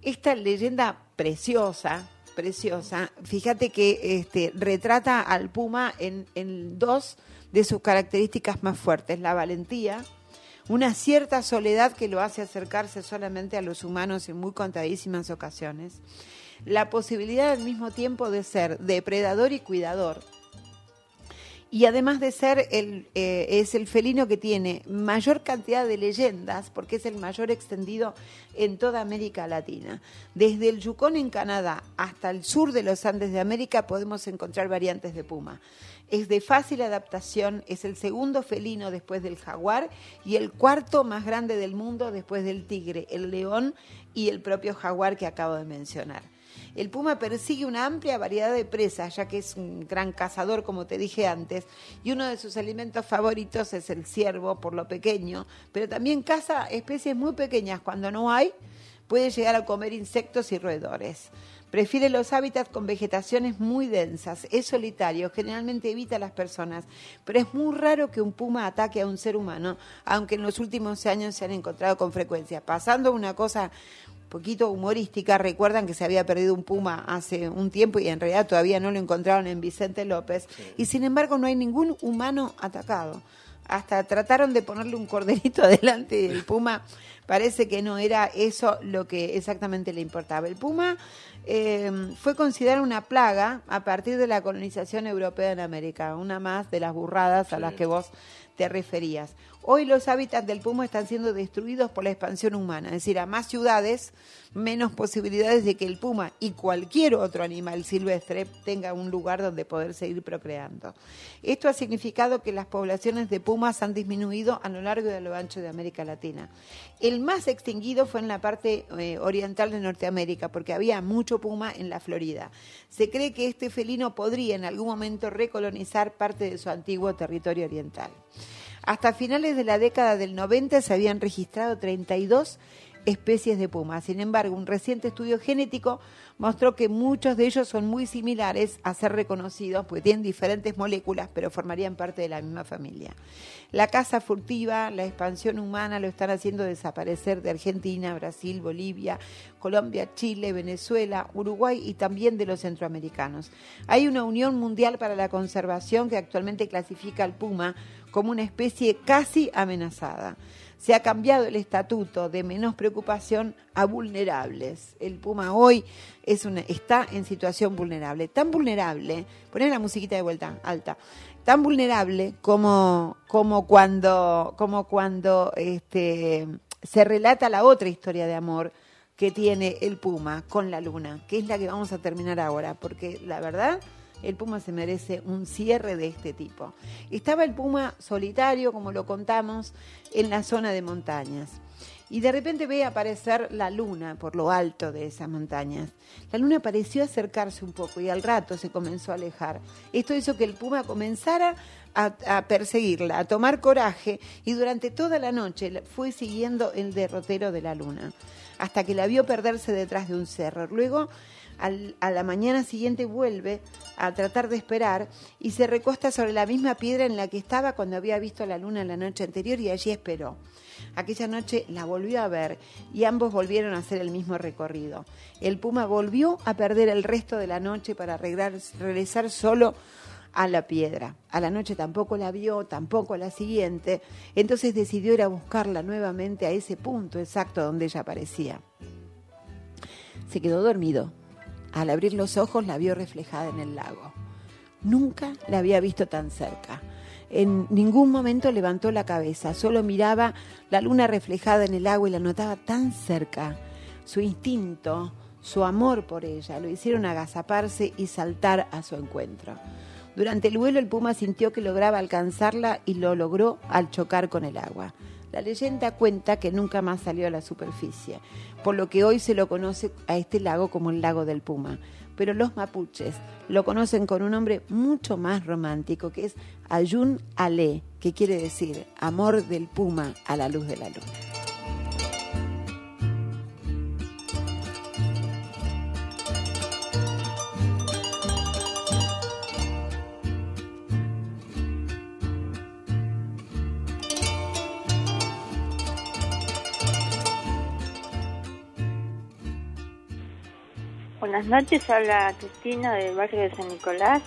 Esta leyenda preciosa preciosa. Fíjate que este, retrata al puma en, en dos de sus características más fuertes, la valentía, una cierta soledad que lo hace acercarse solamente a los humanos en muy contadísimas ocasiones, la posibilidad al mismo tiempo de ser depredador y cuidador, y además de ser el eh, es el felino que tiene mayor cantidad de leyendas porque es el mayor extendido en toda América Latina. Desde el Yukon en Canadá hasta el sur de los Andes de América podemos encontrar variantes de puma. Es de fácil adaptación, es el segundo felino después del jaguar y el cuarto más grande del mundo después del tigre, el león y el propio jaguar que acabo de mencionar. El puma persigue una amplia variedad de presas, ya que es un gran cazador, como te dije antes, y uno de sus alimentos favoritos es el ciervo, por lo pequeño, pero también caza especies muy pequeñas. Cuando no hay, puede llegar a comer insectos y roedores. Prefiere los hábitats con vegetaciones muy densas, es solitario, generalmente evita a las personas, pero es muy raro que un puma ataque a un ser humano, aunque en los últimos años se han encontrado con frecuencia. Pasando una cosa poquito humorística, recuerdan que se había perdido un puma hace un tiempo y en realidad todavía no lo encontraron en Vicente López, y sin embargo no hay ningún humano atacado. Hasta trataron de ponerle un corderito <laughs> adelante del puma, parece que no era eso lo que exactamente le importaba. El puma eh, fue considerado una plaga a partir de la colonización europea en América, una más de las burradas a las que vos te referías. Hoy los hábitats del puma están siendo destruidos por la expansión humana, es decir, a más ciudades, menos posibilidades de que el puma y cualquier otro animal silvestre tenga un lugar donde poder seguir procreando. Esto ha significado que las poblaciones de pumas han disminuido a lo largo y a lo ancho de América Latina. El más extinguido fue en la parte eh, oriental de Norteamérica, porque había mucho puma en la Florida. Se cree que este felino podría en algún momento recolonizar parte de su antiguo territorio oriental. Hasta finales de la década del 90 se habían registrado 32 especies de pumas. Sin embargo, un reciente estudio genético mostró que muchos de ellos son muy similares a ser reconocidos, porque tienen diferentes moléculas, pero formarían parte de la misma familia. La caza furtiva, la expansión humana lo están haciendo desaparecer de Argentina, Brasil, Bolivia, Colombia, Chile, Venezuela, Uruguay y también de los centroamericanos. Hay una Unión Mundial para la Conservación que actualmente clasifica al puma como una especie casi amenazada. Se ha cambiado el estatuto de menos preocupación a vulnerables. El puma hoy es una, está en situación vulnerable. Tan vulnerable, poner la musiquita de vuelta alta, tan vulnerable como, como cuando, como cuando este, se relata la otra historia de amor que tiene el puma con la luna, que es la que vamos a terminar ahora, porque la verdad el puma se merece un cierre de este tipo. Estaba el puma solitario, como lo contamos, en la zona de montañas. Y de repente ve aparecer la luna por lo alto de esas montañas. La luna pareció acercarse un poco y al rato se comenzó a alejar. Esto hizo que el puma comenzara a, perseguirla, a tomar coraje y durante toda la noche fue siguiendo el derrotero de la luna, hasta que la vio perderse detrás de un cerro. Luego, a la mañana siguiente vuelve a tratar de esperar y se recosta sobre la misma piedra en la que estaba cuando había visto la luna la noche anterior y allí esperó. Aquella noche la volvió a ver y ambos volvieron a hacer el mismo recorrido. El puma volvió a perder el resto de la noche para regresar solo a la piedra. A la noche tampoco la vio, tampoco a la siguiente. Entonces decidió ir a buscarla nuevamente a ese punto exacto donde ella aparecía. Se quedó dormido. Al abrir los ojos la vio reflejada en el lago. Nunca la había visto tan cerca. En ningún momento levantó la cabeza, solo miraba la luna reflejada en el agua y la notaba tan cerca. Su instinto, su amor por ella, lo hicieron agazaparse y saltar a su encuentro. Durante el vuelo el puma sintió que lograba alcanzarla y lo logró al chocar con el agua. La leyenda cuenta que nunca más salió a la superficie, por lo que hoy se lo conoce a este lago como el lago del Puma. Pero los mapuches lo conocen con un nombre mucho más romántico, que es Ayun Ale, que quiere decir amor del puma a la luz de la luna. Buenas noches, habla Cristina del barrio de San Nicolás.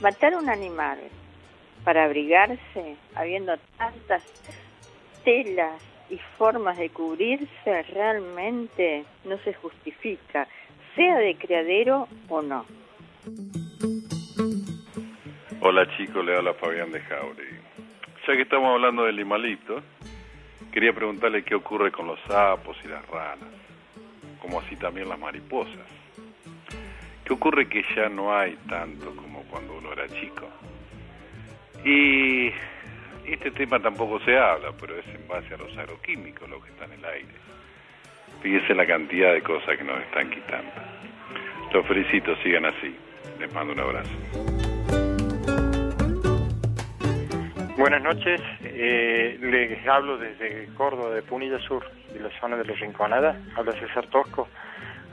Matar un animal para abrigarse, habiendo tantas telas y formas de cubrirse, realmente no se justifica, sea de criadero o no. Hola chicos, le habla Fabián de Jauregui. Ya que estamos hablando del animalito, quería preguntarle qué ocurre con los sapos y las ranas, como así también las mariposas. ¿Qué ocurre que ya no hay tanto como cuando uno era chico? Y este tema tampoco se habla, pero es en base a los agroquímicos lo que está en el aire. Fíjese la cantidad de cosas que nos están quitando. Los felicito, sigan así. Les mando un abrazo. Buenas noches, eh, les hablo desde Córdoba, de Punilla Sur, de la zona de la Rinconada. Habla César Tosco.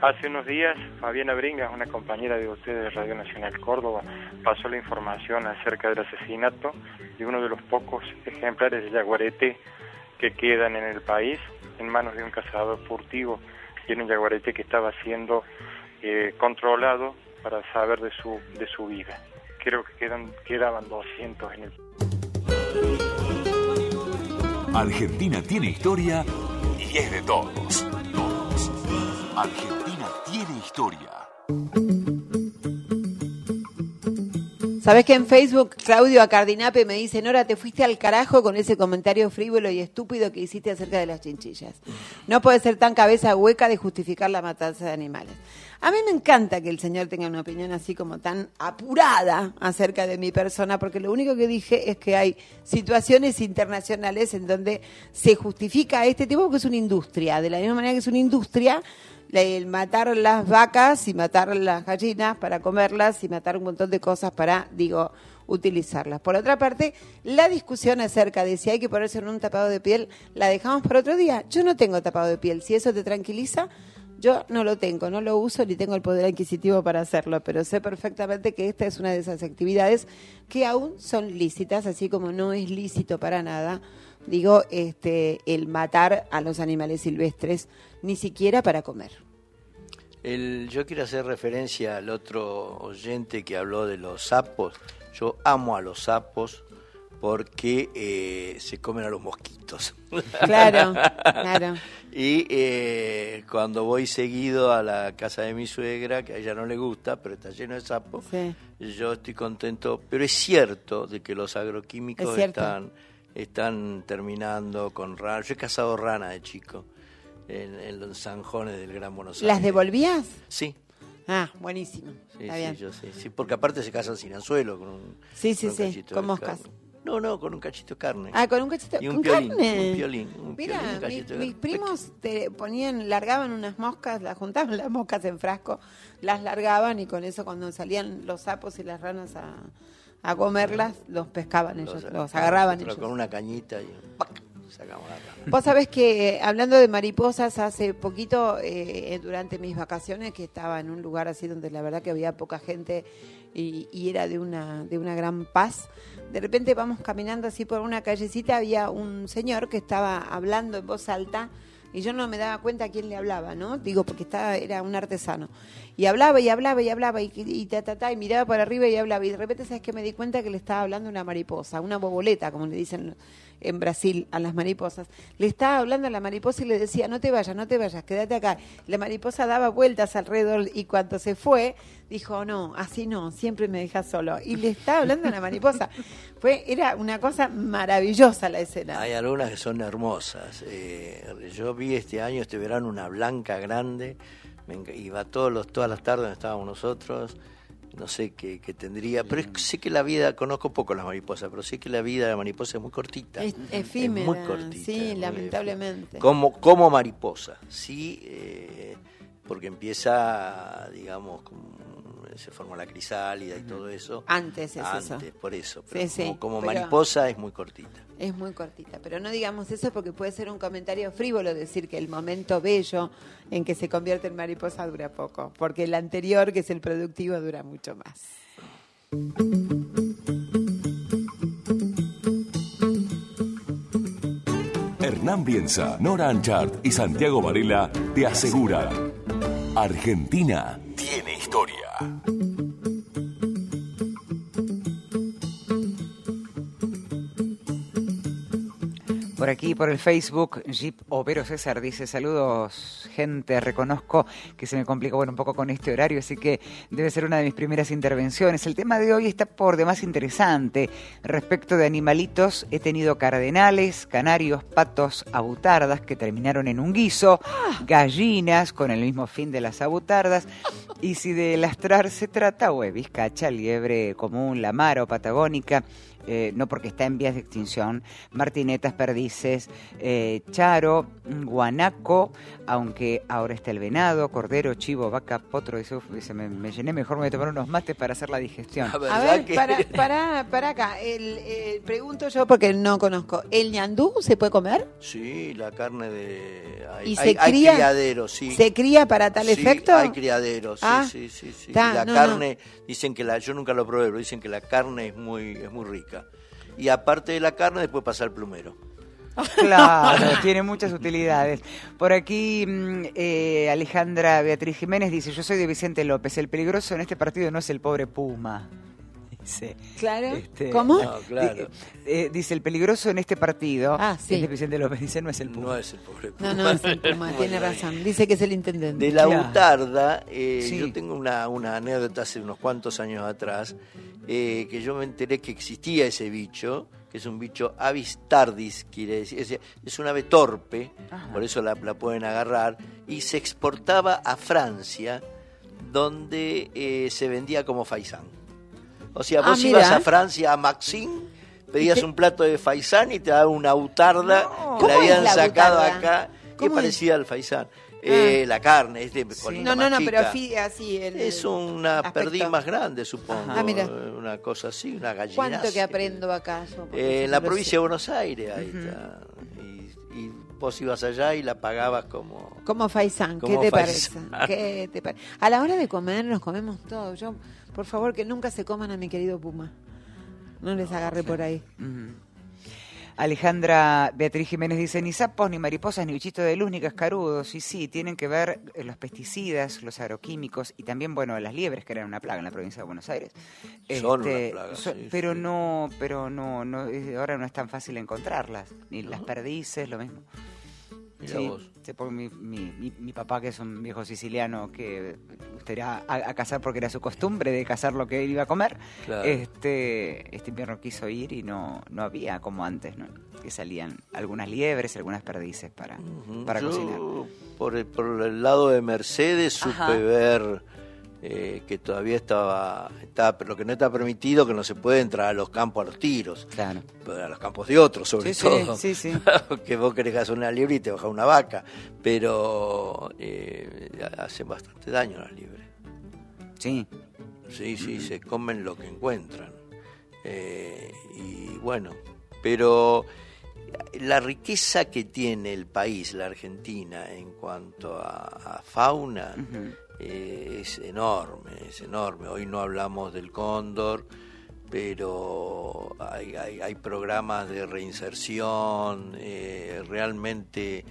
Hace unos días, Fabiana Bringas, una compañera de ustedes de Radio Nacional Córdoba, pasó la información acerca del asesinato de uno de los pocos ejemplares de jaguarete que quedan en el país en manos de un cazador furtivo y un jaguarete que estaba siendo eh, controlado para saber de su, de su vida. Creo que quedan, quedaban 200 en el Argentina tiene historia y es de todos. Todos. Argentina tiene historia. Sabes que en Facebook Claudio Acardinape me dice, Nora, te fuiste al carajo con ese comentario frívolo y estúpido que hiciste acerca de las chinchillas. No puede ser tan cabeza hueca de justificar la matanza de animales. A mí me encanta que el señor tenga una opinión así como tan apurada acerca de mi persona, porque lo único que dije es que hay situaciones internacionales en donde se justifica este tipo porque es una industria. De la misma manera que es una industria, el matar las vacas y matar las gallinas para comerlas y matar un montón de cosas para, digo, utilizarlas. Por otra parte, la discusión acerca de si hay que ponerse en un tapado de piel, la dejamos para otro día. Yo no tengo tapado de piel. Si eso te tranquiliza, yo no lo tengo, no lo uso ni tengo el poder adquisitivo para hacerlo, pero sé perfectamente que esta es una de esas actividades que aún son lícitas, así como no es lícito para nada, digo, este, el matar a los animales silvestres, ni siquiera para comer. El, yo quiero hacer referencia al otro oyente que habló de los sapos. Yo amo a los sapos porque eh, se comen a los mosquitos. Claro, claro. <laughs> Y eh, cuando voy seguido a la casa de mi suegra, que a ella no le gusta, pero está lleno de sapos, Sí. yo estoy contento. Pero es cierto de que los agroquímicos Es están, están terminando con ranas. Yo he cazado rana de chico en, en los zanjones del Gran Buenos Aires. ¿Las devolvías? Sí. Ah, buenísimo. Sí, Está sí, bien. yo. Sí, porque aparte se casan sin anzuelo con un, Sí, sí, con un sí, con moscas. No, no, con un cachito de carne. Ah, con un cachito, Y un con piolín, carne. un piolín, un Mira, piolín, mi- mis primos te ponían, largaban unas moscas, las juntaban las moscas en frasco, las largaban y con eso cuando salían los sapos y las ranas a, a comerlas, los pescaban ellos, los, agarraban ellos. Con una cañita y sacamos la. Vos sabés que eh, hablando de mariposas, hace poquito, eh, durante mis vacaciones, que estaba en un lugar así donde la verdad que había poca gente y, y era de una, de una gran paz, de repente vamos caminando así por una callecita, había un señor que estaba hablando en voz alta y yo no me daba cuenta a quién le hablaba, ¿no? Digo, porque estaba, era un artesano. Y hablaba y hablaba y hablaba y, y, y miraba para arriba y hablaba. Y de repente, ¿sabes qué? Me di cuenta que le estaba hablando una mariposa, una boboleta, como le dicen en Brasil a las mariposas. Le estaba hablando a la mariposa y le decía, no te vayas, no te vayas, quédate acá. La mariposa daba vueltas alrededor y cuando se fue, dijo, no, así no, siempre me dejas solo. Y le estaba hablando a la mariposa. <laughs> Fue, era una cosa maravillosa la escena. Hay algunas que son hermosas. Eh, yo vi este año, este verano, una blanca grande. Me iba todos los, todas las tardes donde estábamos nosotros. No sé qué, qué tendría, pero es- sé que la vida, conozco poco las mariposas, pero sé que la vida de la mariposa es muy cortita. Es efímera, muy cortita, sí, muy lamentablemente. Como, como mariposa, sí, eh, porque empieza, digamos, como- se forma la crisálida y todo eso. Antes es Antes, eso. por eso. Sí, Pero sí, como, como pero- mariposa es muy cortita. Es muy cortita, pero no digamos eso porque puede ser un comentario frívolo decir que el momento bello en que se convierte en mariposa dura poco, porque el anterior, que es el productivo, dura mucho más. Hernán Bienza, Nora Anchart y Santiago Varela te aseguran. Argentina tiene historia. Bye. Por aquí, por el Facebook, Jeep Overo César dice, saludos gente, reconozco que se me complicó bueno, un poco con este horario, así que debe ser una de mis primeras intervenciones. El tema de hoy está por demás interesante. Respecto de animalitos, he tenido cardenales, canarios, patos, abutardas que terminaron en un guiso, gallinas con el mismo fin de las abutardas, y si de lastrar se trata, huevis, cacha, liebre común, lamar o patagónica, eh, no porque está en vías de extinción, martinetas, perdices, eh, charo, guanaco, aunque ahora está el venado, cordero, chivo, vaca, potro, dice, uf, dice, me, me llené, mejor me voy a tomar unos mates para hacer la digestión. A ver, para, <laughs> para, para acá, el, eh, pregunto yo porque no conozco, ¿el ñandú se puede comer? Sí, la carne de... Hay, ¿Y hay- se hay cría? criaderos, sí. ¿Se cría para tal Sí, efecto? hay criaderos, sí, Ah, sí, sí. sí. ta, la no, carne, dicen que la... Yo nunca lo probé, pero dicen que la carne es muy, es muy rica. Y aparte de la carne, después pasa el plumero. <laughs> Claro, tiene muchas utilidades. Por aquí mm, eh, Alejandra Beatriz Jiménez dice, yo soy de Vicente López, el peligroso en este partido no es el pobre Puma. <laughs> Dice, Claro. este, ¿Cómo? No, claro. di- eh, dice, el peligroso en este partido Ah, sí. es de Vicente López, dice, no es el Puma. No es el pobre No, no, es el Puma, <laughs> tiene razón. Dice que es el intendente. De la Claro. butarda, eh, Sí. yo tengo una, una anécdota hace unos cuantos años atrás, eh, que yo me enteré que existía ese bicho, que es un bicho avis tardis, quiere decir, es, es un ave torpe, por eso la, la pueden agarrar, y se exportaba a Francia, donde eh, se vendía como faisán. O sea, Ah, vos ibas a Francia, a Maxim, pedías un plato de faisán y te daban una butarda que ¿Cómo la habían la sacado butarda? acá, que parecida al faisán. Eh, La carne es de colita No, no, no, pero fi- así el Es una aspecto. perdiz más grande, supongo. Ah, mira. eh, Una cosa así, una gallina. ¿Cuánto que aprendo acá yo? Eh, en la no provincia sé. de Buenos Aires, ahí está. Y, y vos ibas allá y la pagabas como... Como faisán, ¿qué te faisán. parece? ¿Qué te pare- A la hora de comer nos comemos todo. Yo, por favor, que nunca se coman a mi querido Puma. No les agarre por ahí. Ujú. Alejandra Beatriz Jiménez dice, ni sapos, ni mariposas, ni bichitos de luz, ni cascarudos. Y sí, tienen que ver eh, los pesticidas, los agroquímicos y también, bueno, las liebres, que eran una plaga en la provincia de Buenos Aires. Este, Son una plaga, son- sí, pero no, pero no, no, ahora no es tan fácil encontrarlas. Ni las perdices, lo mismo. Mirá Sí, vos. porque mi, mi, mi- mi papá, que es un viejo siciliano que gustaría a, a cazar porque era su costumbre de cazar lo que él iba a comer, Claro. este, este invierno quiso ir y no, no había como antes, ¿no? que salían algunas liebres, algunas perdices para, para Yo, cocinar. Por el, por el lado de Mercedes supe Ajá. ver eh, que todavía estaba, estaba, pero lo que no está permitido que no se puede entrar a los campos a los tiros, Claro. a los campos de otros sobre Sí, todo, sí, sí. <laughs> que vos querés hacer una liebre y te baja una vaca, pero eh, hacen bastante daño las liebres. Sí. Sí, sí, se comen lo que encuentran. Eh, y bueno, pero la riqueza que tiene el país, la Argentina, en cuanto a, a fauna, eh, es enorme, es enorme. Hoy no hablamos del cóndor, pero hay, hay, hay programas de reinserción, eh, realmente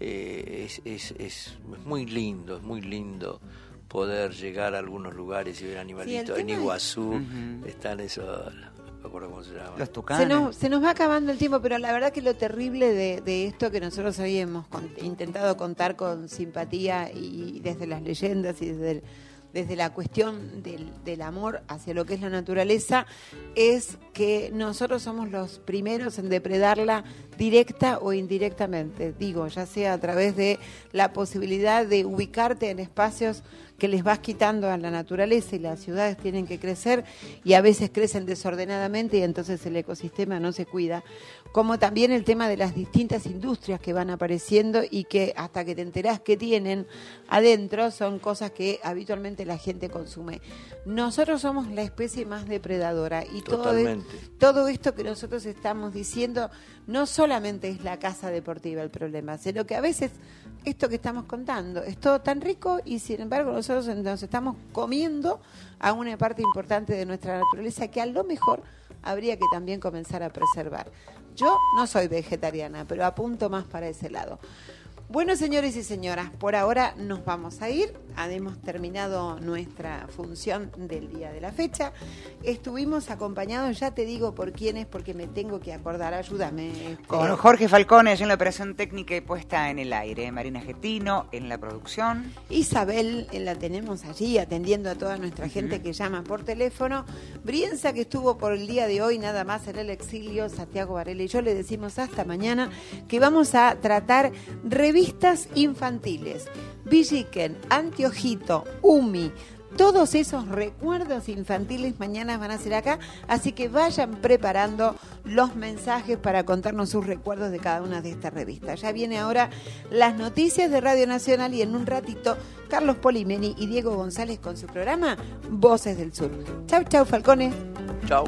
eh, es, es, es muy lindo, es muy lindo poder llegar a algunos lugares y ver animalitos. en Iguazú están esos, me acuerdo cómo se llama. Los Se nos, se nos va acabando el tiempo, pero la verdad que lo terrible de, de esto que nosotros habíamos con- intentado contar con simpatía y desde las leyendas y desde, el- desde la cuestión del, del amor hacia lo que es la naturaleza, es que nosotros somos los primeros en depredarla directa o indirectamente. Digo, ya sea a través de la posibilidad de ubicarte en espacios que les vas quitando a la naturaleza y las ciudades tienen que crecer y a veces crecen desordenadamente y entonces el ecosistema no se cuida, como también el tema de las distintas industrias que van apareciendo y que hasta que te enterás que tienen adentro son cosas que habitualmente la gente consume. Nosotros somos la especie más depredadora y todo, e- Totalmente. todo esto que nosotros estamos diciendo no solamente es la casa deportiva el problema, sino que a veces esto que estamos contando es todo tan rico y sin embargo nosotros nos estamos comiendo a una parte importante de nuestra naturaleza que a lo mejor habría que también comenzar a preservar. Yo no soy vegetariana, pero apunto más para ese lado. Bueno, señores y señoras, por ahora nos vamos a ir. Hemos terminado nuestra función del día de la fecha. Estuvimos acompañados, ya te digo por quiénes, porque me tengo que acordar. Ayúdame. Con Jorge Falcone allí en la operación técnica y puesta en el aire. Marina Getino en la producción. Isabel, eh, la tenemos allí atendiendo a toda nuestra gente que llama por teléfono. Brienza, que estuvo por el día de hoy nada más en el exilio, Santiago Varela y yo le decimos hasta mañana que vamos a tratar revistas infantiles. Villiquen, Antiojito, Umi. Todos esos recuerdos infantiles mañana van a ser acá, así que vayan preparando los mensajes para contarnos sus recuerdos de cada una de estas revistas. Ya viene ahora las noticias de Radio Nacional y en un ratito Carlos Polimeni y Diego González con su programa Voces del Sur. Chau, chau, Falcones. Chau.